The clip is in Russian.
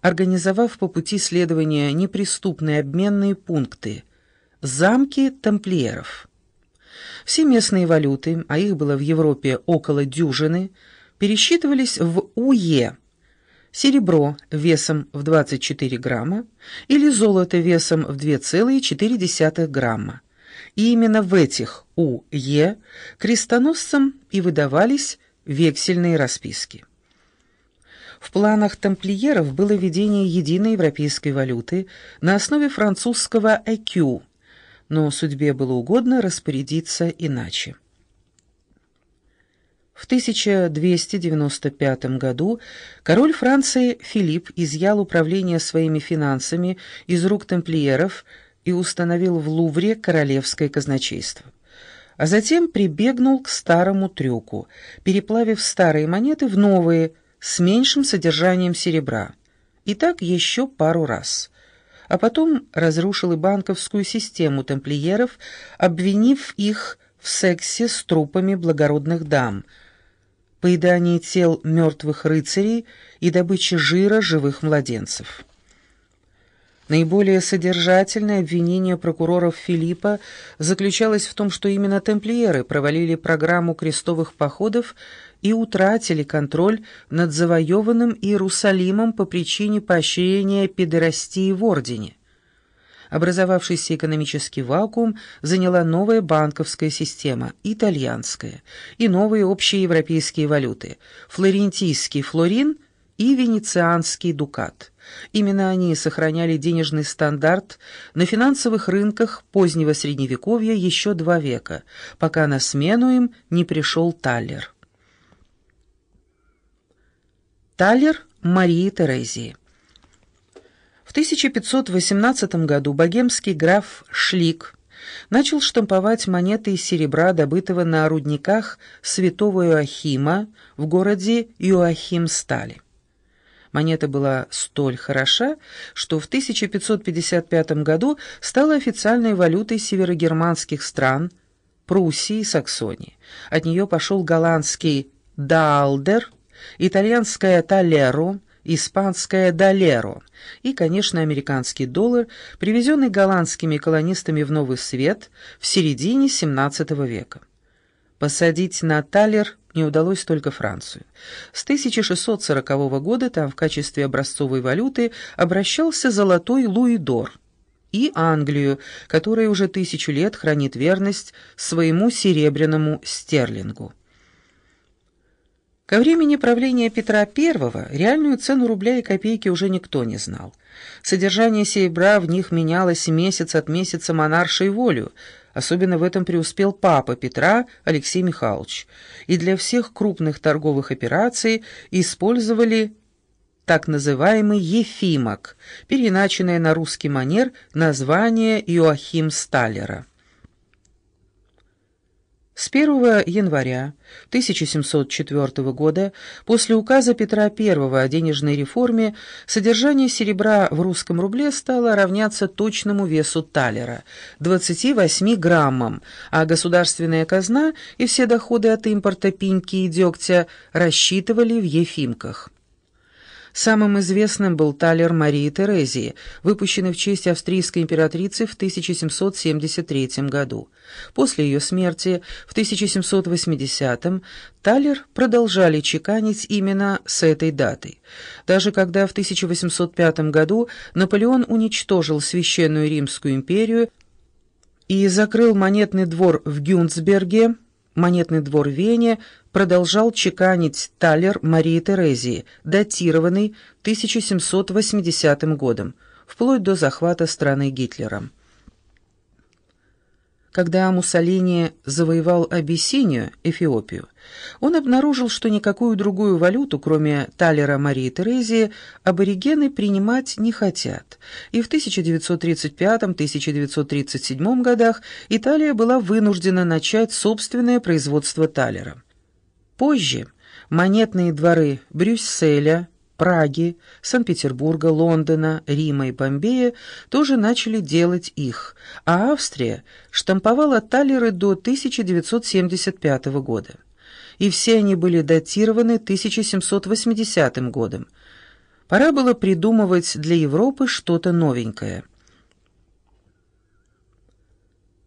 организовав по пути следования неприступные обменные пункты – замки тамплиеров. Все местные валюты, а их было в Европе около дюжины, пересчитывались в УЕ – серебро весом в 24 грамма или золото весом в 2,4 грамма. И именно в этих УЕ крестоносцам и выдавались вексельные расписки. В планах тамплиеров было введение единой европейской валюты на основе французского «экю», но судьбе было угодно распорядиться иначе. В 1295 году король Франции Филипп изъял управление своими финансами из рук тамплиеров и установил в Лувре королевское казначейство. А затем прибегнул к старому трюку, переплавив старые монеты в новые – с меньшим содержанием серебра. И так еще пару раз. А потом разрушил и банковскую систему тамплиеров, обвинив их в сексе с трупами благородных дам, поедании тел мертвых рыцарей и добыче жира живых младенцев. Наиболее содержательное обвинение прокуроров Филиппа заключалось в том, что именно тамплиеры провалили программу крестовых походов и утратили контроль над завоеванным Иерусалимом по причине поощрения педерастии в Ордене. Образовавшийся экономический вакуум заняла новая банковская система, итальянская, и новые общие европейские валюты – флорентийский флорин и венецианский дукат. Именно они сохраняли денежный стандарт на финансовых рынках позднего Средневековья еще два века, пока на смену им не пришел Таллер. Талер Марии Терезии. В 1518 году богемский граф Шлик начал штамповать монеты из серебра, добытого на рудниках святого Иоахима в городе Иоахим-Стали. Монета была столь хороша, что в 1555 году стала официальной валютой северогерманских стран Пруссии и Саксонии. От нее пошел голландский «даалдер», итальянское «талеро», испанское «далеро» и, конечно, американский доллар, привезенный голландскими колонистами в Новый Свет в середине XVII века. Посадить на талер не удалось только Францию. С 1640 года там в качестве образцовой валюты обращался золотой луидор и Англию, которая уже тысячу лет хранит верность своему серебряному стерлингу. Ко времени правления Петра I реальную цену рубля и копейки уже никто не знал. Содержание серебра в них менялось месяц от месяца монаршей волю, особенно в этом преуспел папа Петра Алексей Михайлович, и для всех крупных торговых операций использовали так называемый «ефимок», переначенное на русский манер название Иоахим Сталлера. С 1 января 1704 года, после указа Петра I о денежной реформе, содержание серебра в русском рубле стало равняться точному весу талера – 28 граммам, а государственная казна и все доходы от импорта пеньки и дегтя рассчитывали в ефимках. Самым известным был талер Марии Терезии, выпущенный в честь австрийской императрицы в 1773 году. После ее смерти в 1780-м талер продолжали чеканить именно с этой датой. Даже когда в 1805 году Наполеон уничтожил Священную Римскую империю и закрыл монетный двор в Гюнцберге, монетный двор Вене продолжал чеканить талер Марии Терезии, датированный 1780 годом, вплоть до захвата страны Гитлером. Когда Муссолини завоевал Абиссинию, Эфиопию, он обнаружил, что никакую другую валюту, кроме талера Марии Терезии, аборигены принимать не хотят, и в 1935-1937 годах Италия была вынуждена начать собственное производство талера. Позже монетные дворы Брюсселя, Праги, Санкт-Петербурга, Лондона, Рима и Бомбея тоже начали делать их, а Австрия штамповала талеры до 1975 года. И все они были датированы 1780 годом. Пора было придумывать для Европы что-то новенькое –